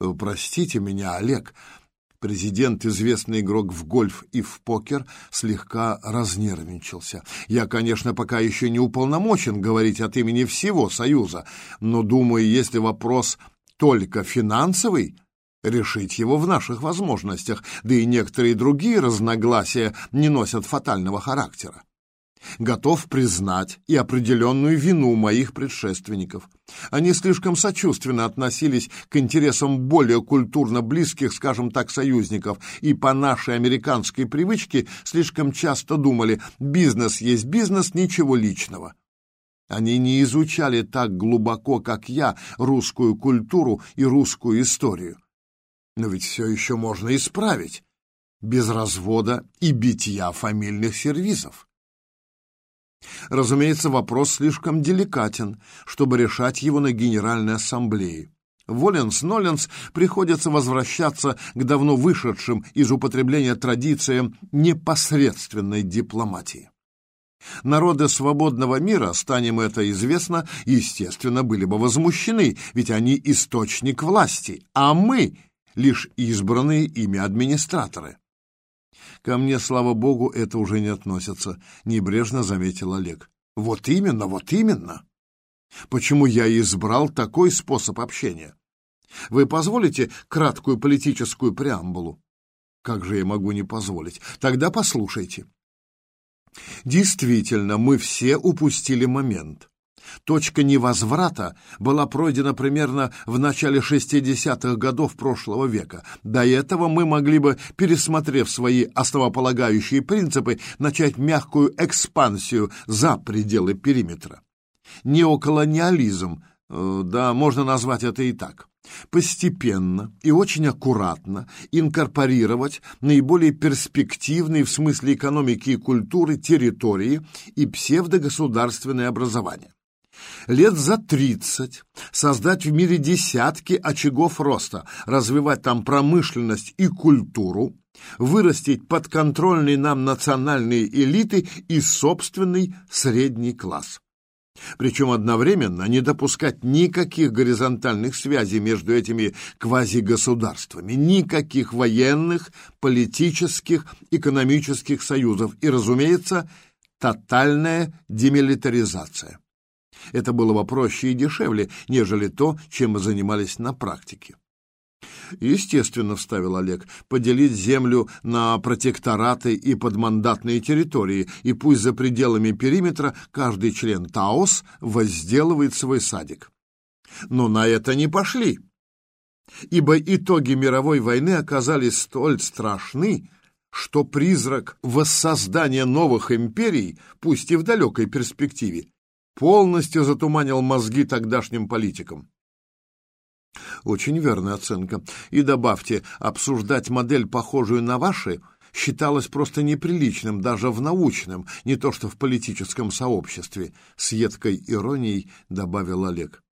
Э, «Простите меня, Олег», Президент, известный игрок в гольф и в покер, слегка разнервничался. Я, конечно, пока еще не уполномочен говорить от имени всего Союза, но думаю, если вопрос только финансовый, решить его в наших возможностях, да и некоторые другие разногласия не носят фатального характера готов признать и определенную вину моих предшественников. Они слишком сочувственно относились к интересам более культурно близких, скажем так, союзников, и по нашей американской привычке слишком часто думали «бизнес есть бизнес, ничего личного». Они не изучали так глубоко, как я, русскую культуру и русскую историю. Но ведь все еще можно исправить без развода и битья фамильных сервизов. Разумеется, вопрос слишком деликатен, чтобы решать его на Генеральной Ассамблее. Воленс-Ноленс приходится возвращаться к давно вышедшим из употребления традициям непосредственной дипломатии. Народы свободного мира, станем это известно, естественно, были бы возмущены, ведь они источник власти, а мы — лишь избранные ими администраторы. Ко мне, слава богу, это уже не относится, небрежно заметил Олег. Вот именно, вот именно. Почему я избрал такой способ общения? Вы позволите краткую политическую преамбулу? Как же я могу не позволить? Тогда послушайте. Действительно, мы все упустили момент. Точка невозврата была пройдена примерно в начале 60-х годов прошлого века. До этого мы могли бы, пересмотрев свои основополагающие принципы, начать мягкую экспансию за пределы периметра. Неоколониализм, э, да, можно назвать это и так постепенно и очень аккуратно инкорпорировать наиболее перспективные в смысле экономики и культуры территории и псевдогосударственное образование лет за тридцать создать в мире десятки очагов роста, развивать там промышленность и культуру, вырастить подконтрольные нам национальные элиты и собственный средний класс. Причем одновременно не допускать никаких горизонтальных связей между этими квазигосударствами, никаких военных, политических, экономических союзов и, разумеется, тотальная демилитаризация. Это было бы проще и дешевле, нежели то, чем мы занимались на практике. Естественно, вставил Олег, поделить землю на протектораты и подмандатные территории, и пусть за пределами периметра каждый член Таос возделывает свой садик. Но на это не пошли, ибо итоги мировой войны оказались столь страшны, что призрак воссоздания новых империй, пусть и в далекой перспективе, полностью затуманил мозги тогдашним политикам. Очень верная оценка. И добавьте, обсуждать модель, похожую на ваши, считалось просто неприличным даже в научном, не то что в политическом сообществе, с едкой иронией добавил Олег.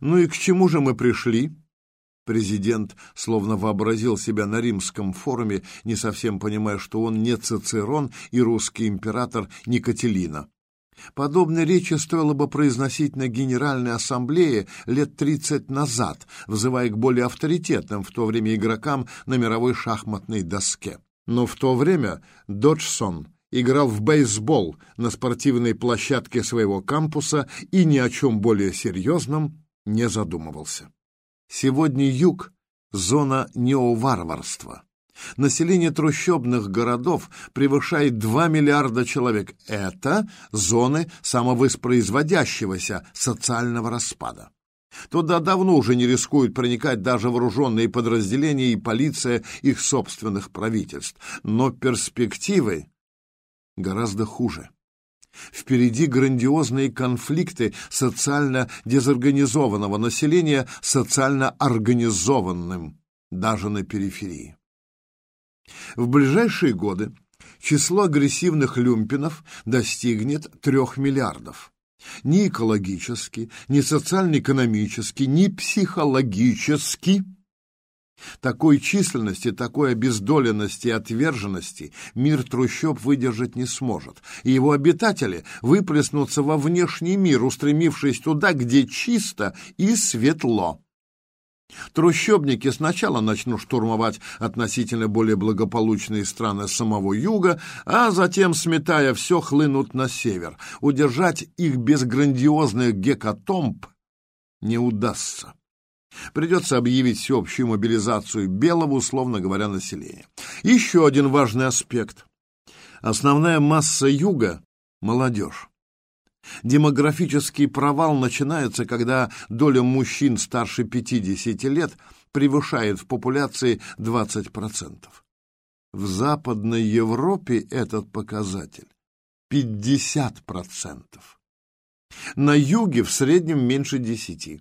Ну и к чему же мы пришли? Президент словно вообразил себя на римском форуме, не совсем понимая, что он не Цицерон и русский император не Кателина. Подобные речи стоило бы произносить на Генеральной Ассамблее лет 30 назад, вызывая к более авторитетным в то время игрокам на мировой шахматной доске. Но в то время Доджсон играл в бейсбол на спортивной площадке своего кампуса и ни о чем более серьезном не задумывался. Сегодня юг — зона неоварварства. Население трущобных городов превышает 2 миллиарда человек. Это зоны самовоспроизводящегося социального распада. Туда давно уже не рискуют проникать даже вооруженные подразделения и полиция их собственных правительств. Но перспективы гораздо хуже. Впереди грандиозные конфликты социально дезорганизованного населения социально организованным, даже на периферии. В ближайшие годы число агрессивных люмпинов достигнет трех миллиардов. Ни экологически, ни социально-экономически, ни психологически такой численности, такой обездоленности и отверженности мир трущоб выдержать не сможет, и его обитатели выплеснутся во внешний мир, устремившись туда, где чисто и светло. Трущобники сначала начнут штурмовать относительно более благополучные страны самого юга, а затем, сметая все, хлынут на север. Удержать их без грандиозных гекатомб не удастся. Придется объявить всеобщую мобилизацию белого, условно говоря, населения. Еще один важный аспект. Основная масса юга – молодежь. Демографический провал начинается, когда доля мужчин старше 50 лет превышает в популяции 20%. В Западной Европе этот показатель 50%. На юге в среднем меньше 10%.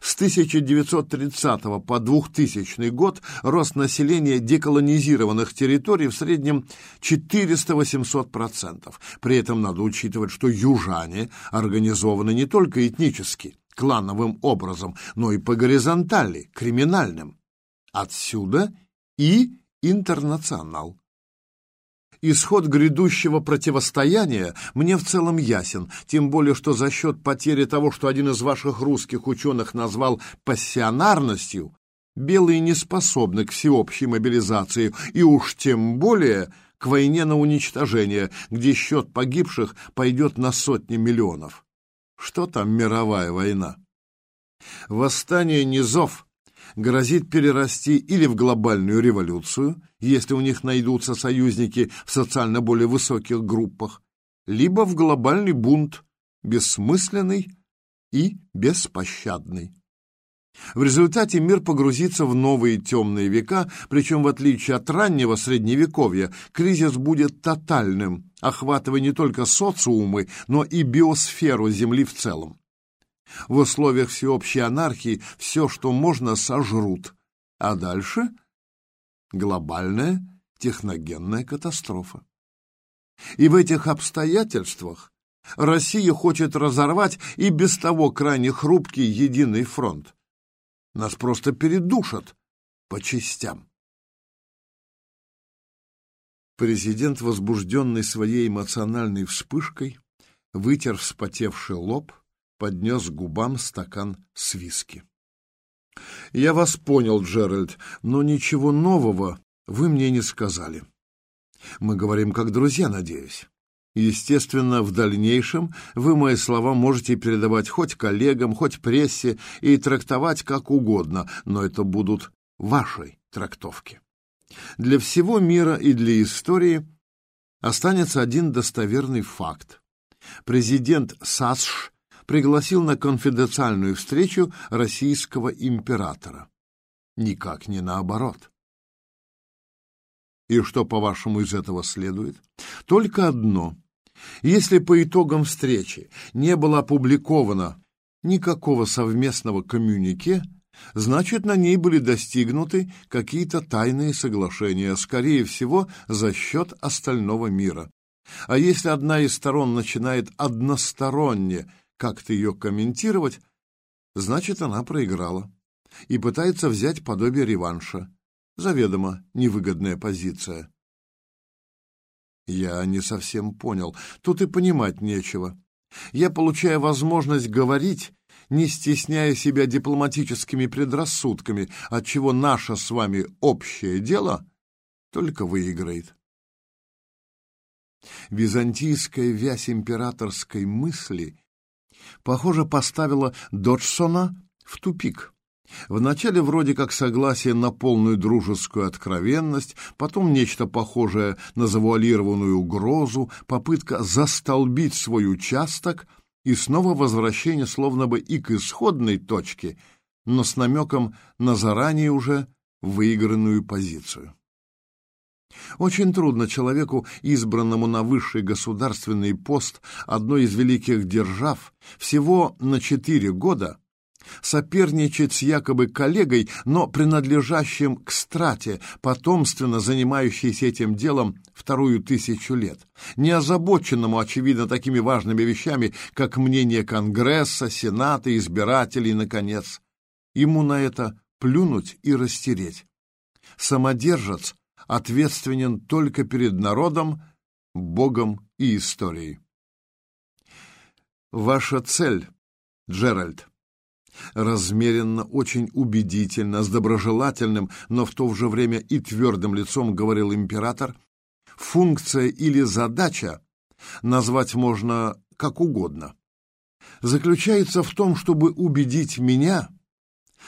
С 1930 по 2000 год рост населения деколонизированных территорий в среднем 400-800%. При этом надо учитывать, что южане организованы не только этнически, клановым образом, но и по горизонтали, криминальным. Отсюда и интернационал. Исход грядущего противостояния мне в целом ясен, тем более что за счет потери того, что один из ваших русских ученых назвал пассионарностью, белые не способны к всеобщей мобилизации и уж тем более к войне на уничтожение, где счет погибших пойдет на сотни миллионов. Что там мировая война? Восстание низов грозит перерасти или в глобальную революцию, если у них найдутся союзники в социально более высоких группах, либо в глобальный бунт, бессмысленный и беспощадный. В результате мир погрузится в новые темные века, причем в отличие от раннего средневековья, кризис будет тотальным, охватывая не только социумы, но и биосферу Земли в целом. В условиях всеобщей анархии все, что можно, сожрут. А дальше глобальная техногенная катастрофа. И в этих обстоятельствах Россия хочет разорвать и без того крайне хрупкий единый фронт. Нас просто передушат по частям. Президент, возбужденный своей эмоциональной вспышкой, вытер вспотевший лоб, поднес губам стакан с виски. «Я вас понял, Джеральд, но ничего нового вы мне не сказали. Мы говорим как друзья, надеюсь. Естественно, в дальнейшем вы мои слова можете передавать хоть коллегам, хоть прессе и трактовать как угодно, но это будут ваши трактовки. Для всего мира и для истории останется один достоверный факт. Президент САСШ пригласил на конфиденциальную встречу российского императора. Никак не наоборот. И что, по-вашему, из этого следует? Только одно. Если по итогам встречи не было опубликовано никакого совместного коммюнике, значит, на ней были достигнуты какие-то тайные соглашения, скорее всего, за счет остального мира. А если одна из сторон начинает односторонне как-то ее комментировать, значит, она проиграла и пытается взять подобие реванша. Заведомо невыгодная позиция. Я не совсем понял. Тут и понимать нечего. Я получаю возможность говорить, не стесняя себя дипломатическими предрассудками, отчего наше с вами общее дело только выиграет. Византийская вязь императорской мысли похоже, поставила Доджсона в тупик. Вначале вроде как согласие на полную дружескую откровенность, потом нечто похожее на завуалированную угрозу, попытка застолбить свой участок и снова возвращение словно бы и к исходной точке, но с намеком на заранее уже выигранную позицию. Очень трудно человеку, избранному на высший государственный пост одной из великих держав, всего на четыре года, соперничать с якобы коллегой, но принадлежащим к страте, потомственно занимающейся этим делом вторую тысячу лет, не озабоченному, очевидно, такими важными вещами, как мнение Конгресса, Сената, избирателей, наконец. Ему на это плюнуть и растереть. Самодержец ответственен только перед народом, Богом и историей. Ваша цель, Джеральд, Размеренно, очень убедительно, с доброжелательным, но в то же время и твердым лицом говорил император, функция или задача назвать можно как угодно. Заключается в том, чтобы убедить меня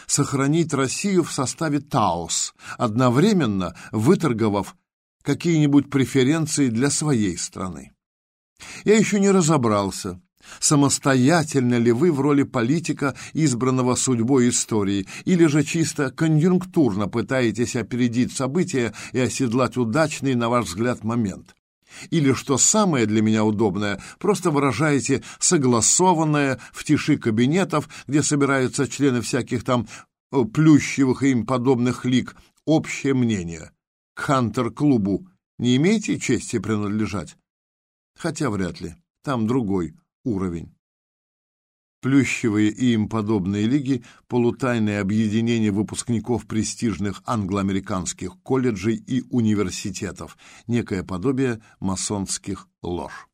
сохранить Россию в составе Таос, одновременно выторговав какие-нибудь преференции для своей страны. Я еще не разобрался, самостоятельно ли вы в роли политика, избранного судьбой истории, или же чисто конъюнктурно пытаетесь опередить события и оседлать удачный, на ваш взгляд, момент. Или, что самое для меня удобное, просто выражаете согласованное в тиши кабинетов, где собираются члены всяких там э, плющевых и им подобных лиг, общее мнение. К Хантер-клубу не имеете чести принадлежать? Хотя вряд ли. Там другой уровень. Плющевые и им подобные лиги – полутайное объединение выпускников престижных англоамериканских колледжей и университетов, некое подобие масонских лож.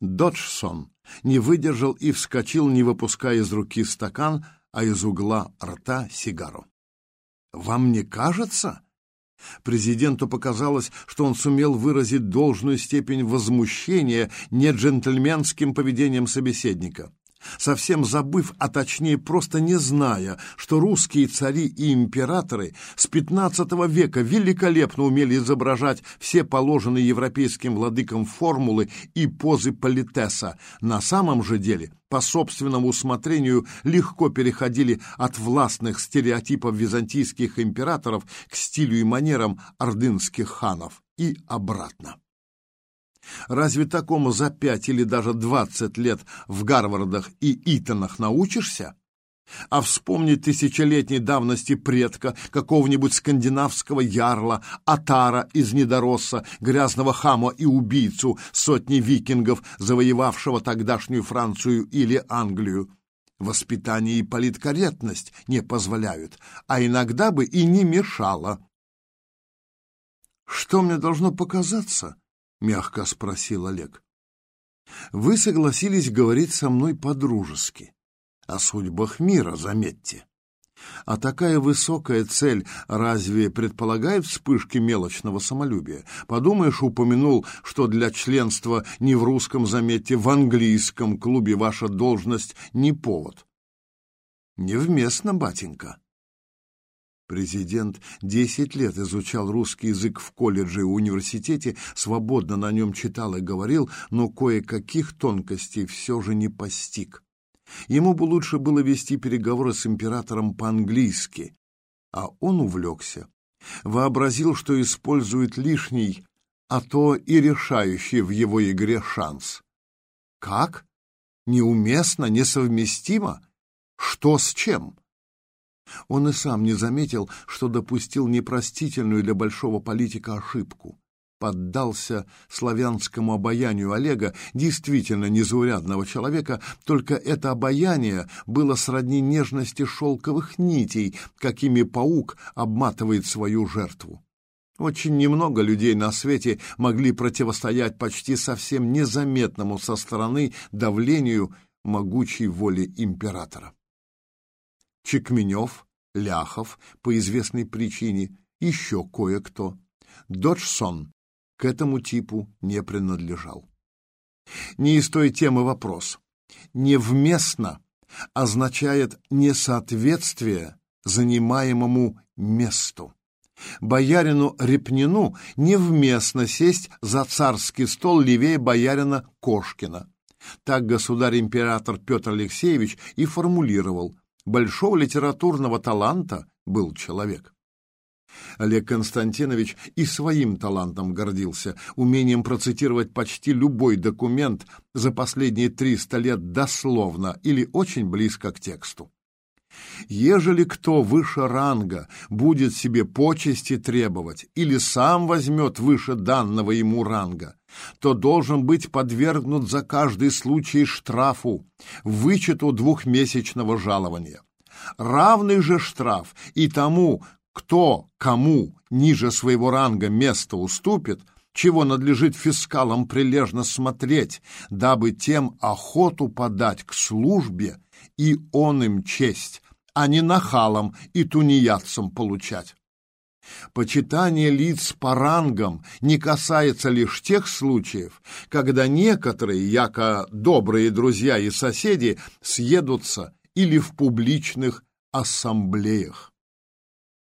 Доджсон не выдержал и вскочил, не выпуская из руки стакан, а из угла рта сигару. «Вам не кажется?» Президенту показалось, что он сумел выразить должную степень возмущения неджентльменским поведением собеседника совсем забыв, а точнее просто не зная, что русские цари и императоры с XV века великолепно умели изображать все положенные европейским владыкам формулы и позы политеса, на самом же деле по собственному усмотрению легко переходили от властных стереотипов византийских императоров к стилю и манерам ордынских ханов и обратно. Разве такому за пять или даже двадцать лет в Гарвардах и Итонах научишься? А вспомнить тысячелетней давности предка, какого-нибудь скандинавского ярла, атара из недоросса, грязного хама и убийцу сотни викингов, завоевавшего тогдашнюю Францию или Англию. Воспитание и политкорректность не позволяют, а иногда бы и не мешало. Что мне должно показаться? Мягко спросил Олег. Вы согласились говорить со мной по-дружески. О судьбах мира, заметьте. А такая высокая цель разве предполагает вспышки мелочного самолюбия? Подумаешь, упомянул, что для членства не в русском, заметьте, в английском клубе ваша должность не повод. Невместно, батенька. Президент десять лет изучал русский язык в колледже и университете, свободно на нем читал и говорил, но кое-каких тонкостей все же не постиг. Ему бы лучше было вести переговоры с императором по-английски, а он увлекся. Вообразил, что использует лишний, а то и решающий в его игре шанс. Как? Неуместно, несовместимо? Что с чем? Он и сам не заметил, что допустил непростительную для большого политика ошибку. Поддался славянскому обаянию Олега, действительно незаурядного человека, только это обаяние было сродни нежности шелковых нитей, какими паук обматывает свою жертву. Очень немного людей на свете могли противостоять почти совсем незаметному со стороны давлению могучей воли императора. Чекменев, Ляхов по известной причине, еще кое-кто. Доджсон к этому типу не принадлежал. Не из той темы вопрос. Невместно означает несоответствие занимаемому месту. Боярину Репнину невместно сесть за царский стол левее боярина Кошкина. Так государь-император Петр Алексеевич и формулировал большого литературного таланта был человек. Олег Константинович и своим талантом гордился, умением процитировать почти любой документ за последние 300 лет дословно или очень близко к тексту. Ежели кто выше ранга будет себе почести требовать или сам возьмет выше данного ему ранга, то должен быть подвергнут за каждый случай штрафу, вычету двухмесячного жалования. Равный же штраф и тому, кто кому ниже своего ранга место уступит, чего надлежит фискалам прилежно смотреть, дабы тем охоту подать к службе и он им честь, а не нахалам и тунеядцам получать. Почитание лиц по рангам не касается лишь тех случаев, когда некоторые, яко добрые друзья и соседи, съедутся или в публичных ассамблеях.